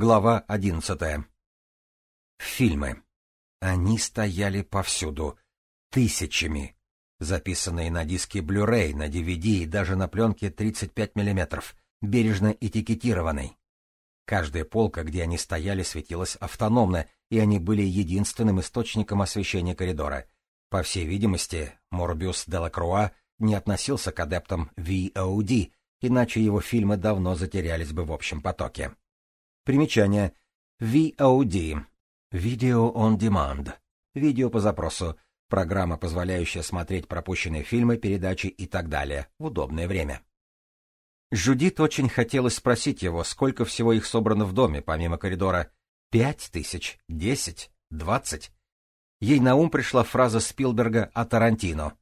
Глава одиннадцатая. Фильмы. Они стояли повсюду. Тысячами. Записанные на диске Blu-ray, на DVD и даже на пленке 35 мм, бережно этикетированной. Каждая полка, где они стояли, светилась автономно, и они были единственным источником освещения коридора. По всей видимости, Морбиус Делакруа не относился к адептам VOD, иначе его фильмы давно затерялись бы в общем потоке. Примечание. VOD. Video on Demand. Видео по запросу. Программа, позволяющая смотреть пропущенные фильмы, передачи и так далее в удобное время. Жудит очень хотелось спросить его, сколько всего их собрано в доме, помимо коридора. Пять тысяч? Десять? Двадцать? Ей на ум пришла фраза Спилберга о Тарантино.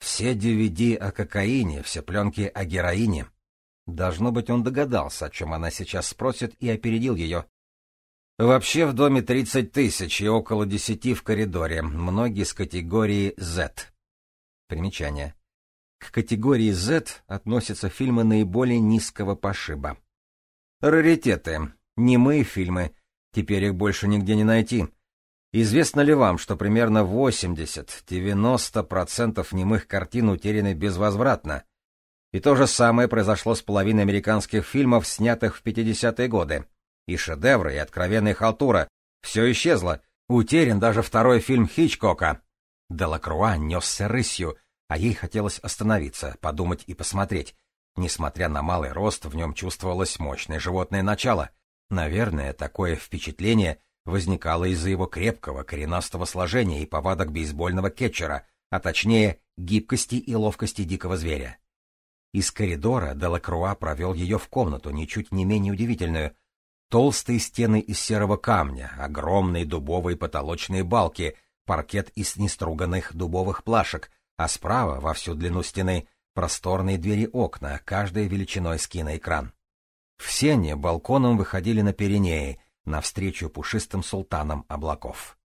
Все DVD о кокаине, все пленки о героине. Должно быть, он догадался, о чем она сейчас спросит, и опередил ее. Вообще в доме 30 тысяч и около десяти в коридоре, многие с категории Z. Примечание. К категории Z относятся фильмы наиболее низкого пошиба. Раритеты. Немые фильмы. Теперь их больше нигде не найти. Известно ли вам, что примерно 80-90% немых картин утеряны безвозвратно? И то же самое произошло с половиной американских фильмов, снятых в 50-е годы. И шедевры, и откровенная халтура. Все исчезло. Утерян даже второй фильм Хичкока. Делакруа несся рысью, а ей хотелось остановиться, подумать и посмотреть. Несмотря на малый рост, в нем чувствовалось мощное животное начало. Наверное, такое впечатление возникало из-за его крепкого, коренастого сложения и повадок бейсбольного кетчера, а точнее, гибкости и ловкости дикого зверя. Из коридора Делакруа провел ее в комнату, ничуть не менее удивительную. Толстые стены из серого камня, огромные дубовые потолочные балки, паркет из неструганных дубовых плашек, а справа, во всю длину стены, просторные двери окна, каждая величиной с киноэкран. В сене балконом выходили на Пиренеи, навстречу пушистым султанам облаков.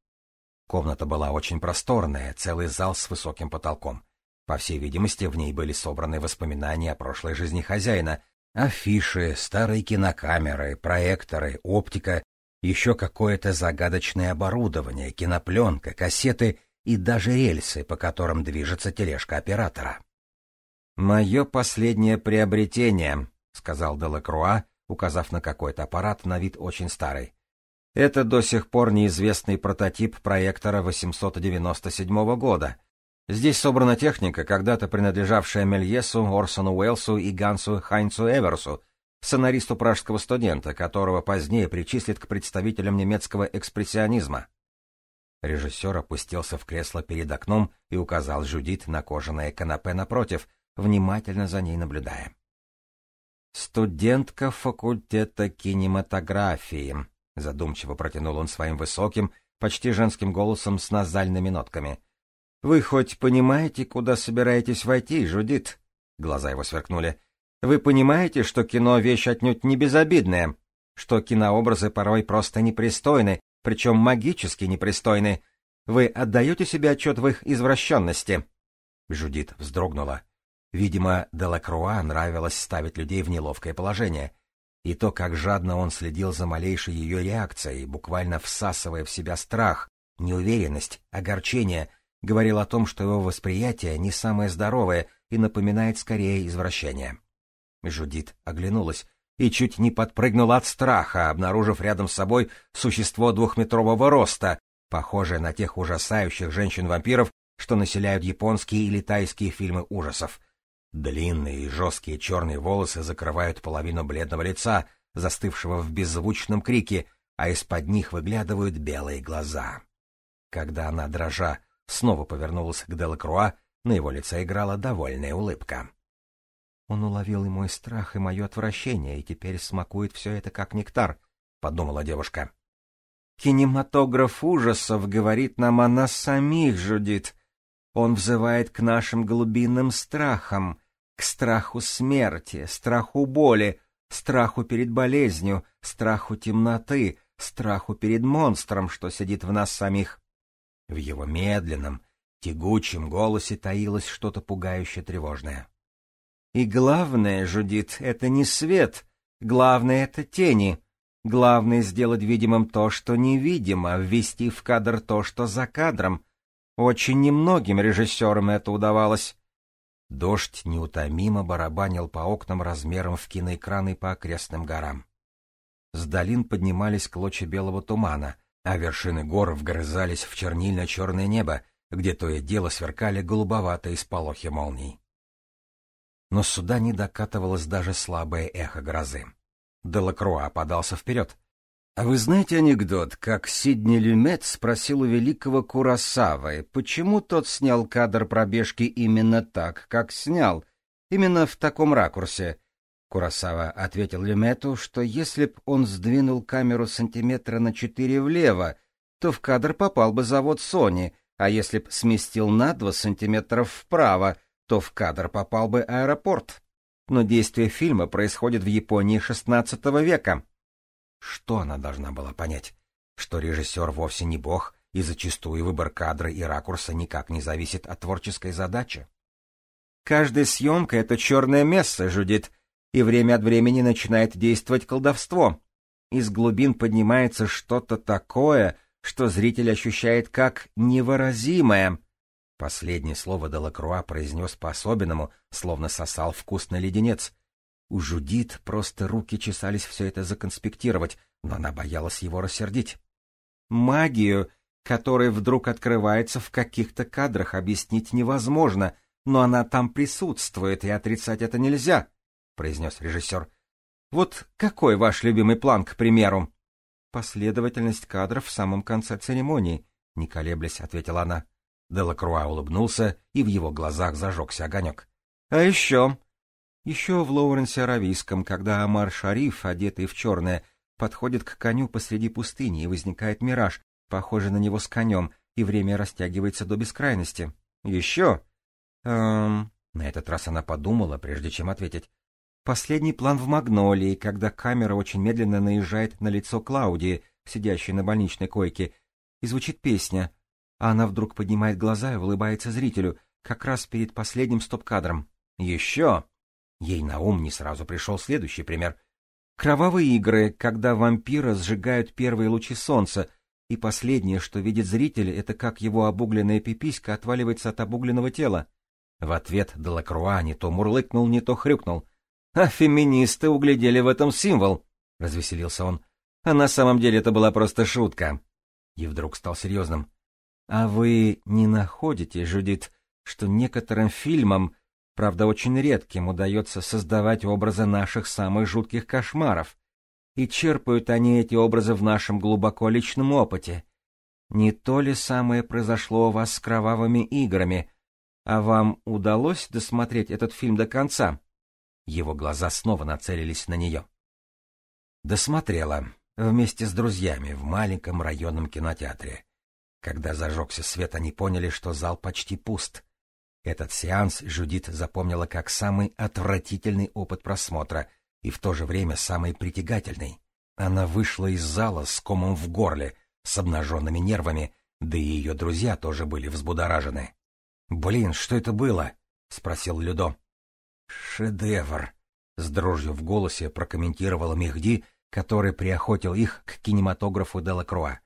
Комната была очень просторная, целый зал с высоким потолком. По всей видимости, в ней были собраны воспоминания о прошлой жизни хозяина, афиши, старые кинокамеры, проекторы, оптика, еще какое-то загадочное оборудование, кинопленка, кассеты и даже рельсы, по которым движется тележка оператора. «Мое последнее приобретение», — сказал Делакруа, указав на какой-то аппарат на вид очень старый. «Это до сих пор неизвестный прототип проектора 897 года, Здесь собрана техника, когда-то принадлежавшая Мельесу, Орсону Уэлсу и Гансу Хайнцу Эверсу, сценаристу пражского студента, которого позднее причислят к представителям немецкого экспрессионизма. Режиссер опустился в кресло перед окном и указал Жюдит на кожаное канапе напротив, внимательно за ней наблюдая. «Студентка факультета кинематографии», — задумчиво протянул он своим высоким, почти женским голосом с назальными нотками — вы хоть понимаете, куда собираетесь войти, Жудит? Глаза его сверкнули. Вы понимаете, что кино — вещь отнюдь не безобидная, что кинообразы порой просто непристойны, причем магически непристойны. Вы отдаете себе отчет в их извращенности? Жудит вздрогнула. Видимо, Делакруа нравилось ставить людей в неловкое положение. И то, как жадно он следил за малейшей ее реакцией, буквально всасывая в себя страх, неуверенность, огорчение — говорил о том, что его восприятие не самое здоровое и напоминает скорее извращение. Жудит оглянулась и чуть не подпрыгнула от страха, обнаружив рядом с собой существо двухметрового роста, похожее на тех ужасающих женщин-вампиров, что населяют японские или тайские фильмы ужасов. Длинные и жесткие черные волосы закрывают половину бледного лица, застывшего в беззвучном крике, а из-под них выглядывают белые глаза. Когда она, дрожа, снова повернулась к Делакруа, на его лице играла довольная улыбка. «Он уловил и мой страх, и мое отвращение, и теперь смакует все это как нектар», — подумала девушка. «Кинематограф ужасов говорит нам о нас самих, Жудит. Он взывает к нашим глубинным страхам, к страху смерти, страху боли, страху перед болезнью, страху темноты, страху перед монстром, что сидит в нас самих. В его медленном, тягучем голосе таилось что-то пугающе тревожное. «И главное, Жудит, это не свет, главное — это тени. Главное — сделать видимым то, что невидимо, ввести в кадр то, что за кадром. Очень немногим режиссерам это удавалось. Дождь неутомимо барабанил по окнам размером в киноэкраны по окрестным горам. С долин поднимались клочья белого тумана, а вершины гор вгрызались в чернильно-черное небо, где то и дело сверкали голубоватые сполохи молний. Но сюда не докатывалось даже слабое эхо грозы. Делакруа подался вперед. — А вы знаете анекдот, как Сидни Люмет спросил у великого Курасавы, почему тот снял кадр пробежки именно так, как снял, именно в таком ракурсе? Курасава ответил Люмету, что если б он сдвинул камеру сантиметра на четыре влево, то в кадр попал бы завод Сони, а если б сместил на два сантиметра вправо, то в кадр попал бы аэропорт. Но действие фильма происходит в Японии XVI века. Что она должна была понять? Что режиссер вовсе не бог, и зачастую выбор кадра и ракурса никак не зависит от творческой задачи. Каждая съемка — это черное место, Жудит, и время от времени начинает действовать колдовство. Из глубин поднимается что-то такое, что зритель ощущает как невыразимое. Последнее слово Делакруа произнес по-особенному, словно сосал вкусный леденец. У Жудит просто руки чесались все это законспектировать, но она боялась его рассердить. Магию, которая вдруг открывается в каких-то кадрах, объяснить невозможно, но она там присутствует, и отрицать это нельзя. — произнес режиссер. «Вот какой ваш любимый план, к примеру?» «Последовательность кадров в самом конце церемонии», — не колеблясь, ответила она. Делакруа улыбнулся, и в его глазах зажегся огонек. «А еще?» «Еще в Лоуренсе Аравийском, когда Амар Шариф, одетый в черное, подходит к коню посреди пустыни, и возникает мираж, похожий на него с конем, и время растягивается до бескрайности. Еще?» «Эм...» На этот раз она подумала, прежде чем ответить. Последний план в «Магнолии», когда камера очень медленно наезжает на лицо Клаудии, сидящей на больничной койке, и звучит песня, а она вдруг поднимает глаза и улыбается зрителю, как раз перед последним стоп-кадром. Еще! Ей на ум не сразу пришел следующий пример. Кровавые игры, когда вампира сжигают первые лучи солнца, и последнее, что видит зритель, это как его обугленная пиписька отваливается от обугленного тела. В ответ Делакруа не то мурлыкнул, не то хрюкнул — а феминисты углядели в этом символ, — развеселился он. А на самом деле это была просто шутка. И вдруг стал серьезным. А вы не находите, Жудит, что некоторым фильмам, правда очень редким, удается создавать образы наших самых жутких кошмаров? И черпают они эти образы в нашем глубоко личном опыте. Не то ли самое произошло у вас с кровавыми играми? А вам удалось досмотреть этот фильм до конца? Его глаза снова нацелились на нее. Досмотрела, вместе с друзьями, в маленьком районном кинотеатре. Когда зажегся свет, они поняли, что зал почти пуст. Этот сеанс Жудит запомнила как самый отвратительный опыт просмотра и в то же время самый притягательный. Она вышла из зала с комом в горле, с обнаженными нервами, да и ее друзья тоже были взбудоражены. «Блин, что это было?» — спросил Людо. «Шедевр!» — с дрожью в голосе прокомментировала Мехди, который приохотил их к кинематографу Делакруа.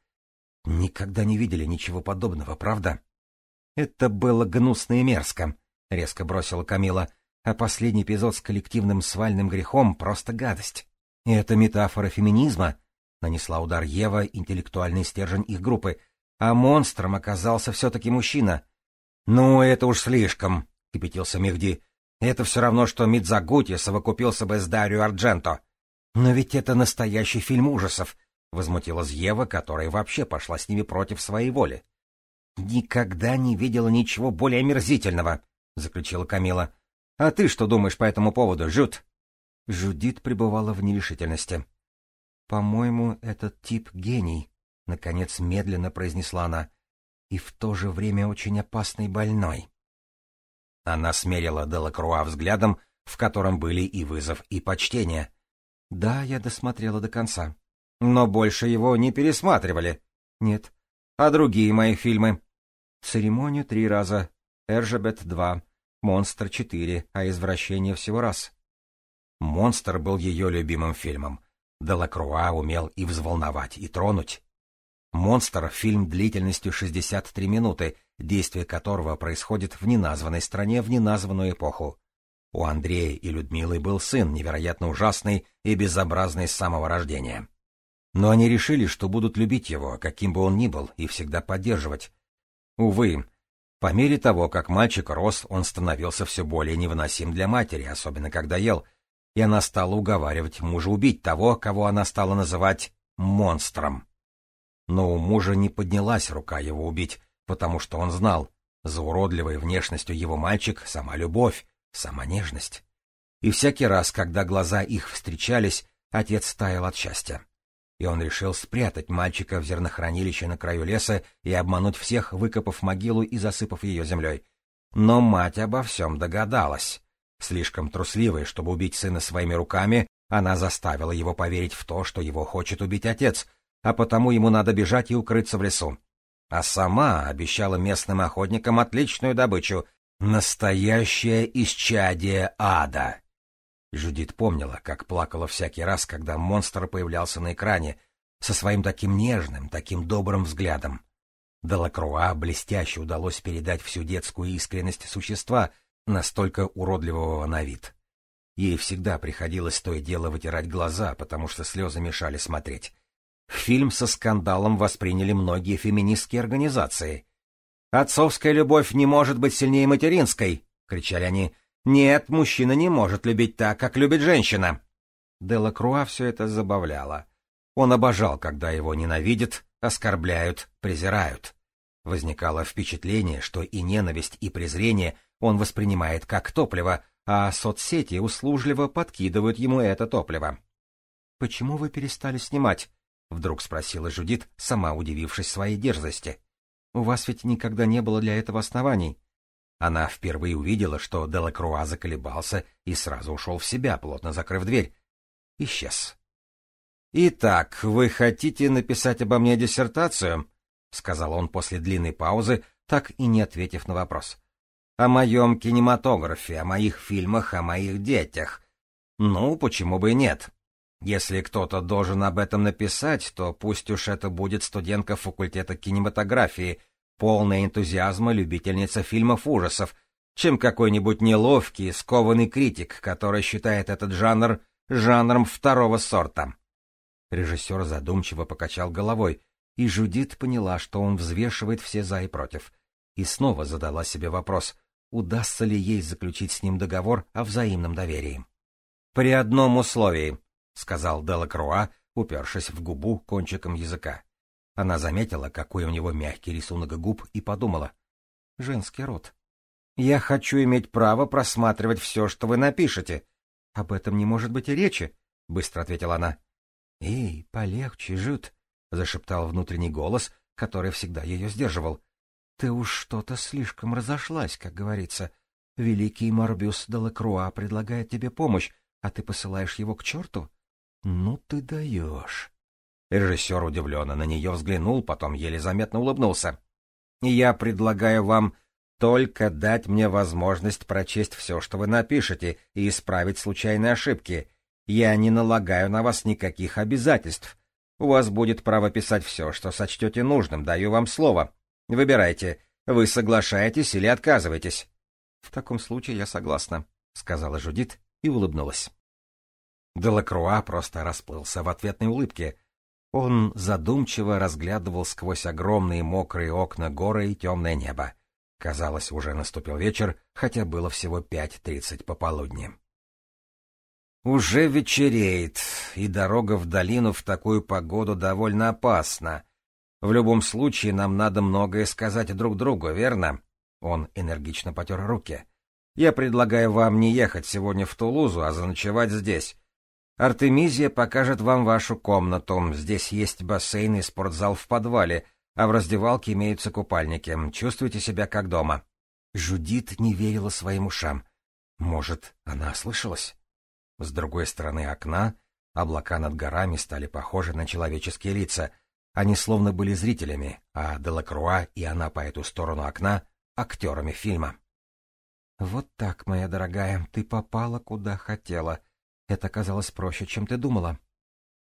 «Никогда не видели ничего подобного, правда?» «Это было гнусно и мерзко», — резко бросила Камила, «а последний эпизод с коллективным свальным грехом — просто гадость. Это метафора феминизма», — нанесла удар Ева, интеллектуальный стержень их группы, «а монстром оказался все-таки мужчина». «Ну, это уж слишком», — кипятился Мехди. Это все равно, что Мидзагути совокупился бы с Дарью Ардженто. Но ведь это настоящий фильм ужасов, — возмутилась Ева, которая вообще пошла с ними против своей воли. «Никогда не видела ничего более омерзительного», — заключила Камила. «А ты что думаешь по этому поводу, Жут?» Жудит пребывала в нерешительности. «По-моему, этот тип гений», — наконец медленно произнесла она, — «и в то же время очень опасный больной». Она смерила Делакруа взглядом, в котором были и вызов, и почтение. Да, я досмотрела до конца. Но больше его не пересматривали. Нет. А другие мои фильмы? Церемонию три раза, Эржебет два, Монстр четыре, а Извращение всего раз. Монстр был ее любимым фильмом. Делакруа умел и взволновать, и тронуть. «Монстр» — фильм длительностью 63 минуты, действие которого происходит в неназванной стране в неназванную эпоху. У Андрея и Людмилы был сын, невероятно ужасный и безобразный с самого рождения. Но они решили, что будут любить его, каким бы он ни был, и всегда поддерживать. Увы, по мере того, как мальчик рос, он становился все более невыносим для матери, особенно когда ел, и она стала уговаривать мужа убить того, кого она стала называть монстром. Но у мужа не поднялась рука его убить, потому что он знал, за уродливой внешностью его мальчик — сама любовь, сама нежность. И всякий раз, когда глаза их встречались, отец таял от счастья и он решил спрятать мальчика в зернохранилище на краю леса и обмануть всех, выкопав могилу и засыпав ее землей. Но мать обо всем догадалась. Слишком трусливой, чтобы убить сына своими руками, она заставила его поверить в то, что его хочет убить отец, а потому ему надо бежать и укрыться в лесу. А сама обещала местным охотникам отличную добычу — настоящее исчадие ада. Жюдит помнила, как плакала всякий раз, когда монстр появлялся на экране, со своим таким нежным, таким добрым взглядом. Делакруа блестяще удалось передать всю детскую искренность существа, настолько уродливого на вид. Ей всегда приходилось то и дело вытирать глаза, потому что слезы мешали смотреть. Фильм со скандалом восприняли многие феминистские организации. «Отцовская любовь не может быть сильнее материнской!» — кричали они. Нет, мужчина не может любить так, как любит женщина. Делакруа все это забавляло. Он обожал, когда его ненавидят, оскорбляют, презирают. Возникало впечатление, что и ненависть, и презрение он воспринимает как топливо, а соцсети услужливо подкидывают ему это топливо. — Почему вы перестали снимать? — вдруг спросила Жудит, сама удивившись своей дерзости. — У вас ведь никогда не было для этого оснований. Она впервые увидела, что Делакруа заколебался и сразу ушел в себя, плотно закрыв дверь. Исчез. «Итак, вы хотите написать обо мне диссертацию?» — сказал он после длинной паузы, так и не ответив на вопрос. «О моем кинематографе, о моих фильмах, о моих детях. Ну, почему бы и нет? Если кто-то должен об этом написать, то пусть уж это будет студентка факультета кинематографии, полная энтузиазма любительница фильмов ужасов, чем какой-нибудь неловкий, скованный критик, который считает этот жанр жанром второго сорта. Режиссер задумчиво покачал головой, и Жудит поняла, что он взвешивает все за и против, и снова задала себе вопрос, удастся ли ей заключить с ним договор о взаимном доверии. «При одном условии», — сказал Делакруа, упершись в губу кончиком языка. Она заметила, какой у него мягкий рисунок губ, и подумала. Женский род. Я хочу иметь право просматривать все, что вы напишете. Об этом не может быть и речи, — быстро ответила она. Эй, полегче, Жют, — зашептал внутренний голос, который всегда ее сдерживал. Ты уж что-то слишком разошлась, как говорится. Великий Морбюс де Лакруа предлагает тебе помощь, а ты посылаешь его к черту? Ну ты даешь. Режиссер удивленно на нее взглянул, потом еле заметно улыбнулся. «Я предлагаю вам только дать мне возможность прочесть все, что вы напишете, и исправить случайные ошибки. Я не налагаю на вас никаких обязательств. У вас будет право писать все, что сочтете нужным, даю вам слово. Выбирайте, вы соглашаетесь или отказываетесь». «В таком случае я согласна», — сказала Жудит и улыбнулась. Делакруа просто расплылся в ответной улыбке — он задумчиво разглядывал сквозь огромные мокрые окна горы и темное небо. Казалось, уже наступил вечер, хотя было всего пять тридцать пополудни. Уже вечереет, и дорога в долину в такую погоду довольно опасна. В любом случае, нам надо многое сказать друг другу, верно? Он энергично потер руки. Я предлагаю вам не ехать сегодня в Тулузу, а заночевать здесь. Артемизия покажет вам вашу комнату. Здесь есть бассейн и спортзал в подвале, а в раздевалке имеются купальники. Чувствуйте себя как дома. Жудит не верила своим ушам. Может, она ослышалась? С другой стороны окна облака над горами стали похожи на человеческие лица. Они словно были зрителями, а Делакруа и она по эту сторону окна — актерами фильма. — Вот так, моя дорогая, ты попала куда хотела, — это оказалось проще, чем ты думала.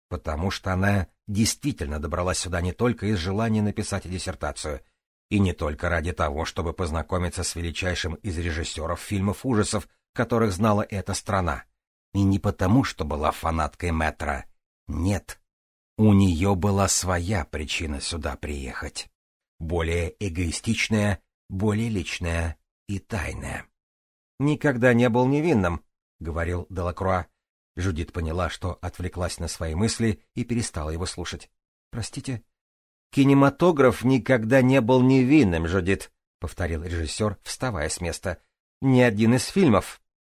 Потому что она действительно добралась сюда не только из желания написать диссертацию, и не только ради того, чтобы познакомиться с величайшим из режиссеров фильмов ужасов, которых знала эта страна, и не потому, что была фанаткой Метра. Нет, у нее была своя причина сюда приехать. Более эгоистичная, более личная и тайная. «Никогда не был невинным», — говорил Делакруа. Жудит поняла, что отвлеклась на свои мысли и перестала его слушать. «Простите?» «Кинематограф никогда не был невинным, Жудит», — повторил режиссер, вставая с места. «Ни один из фильмов».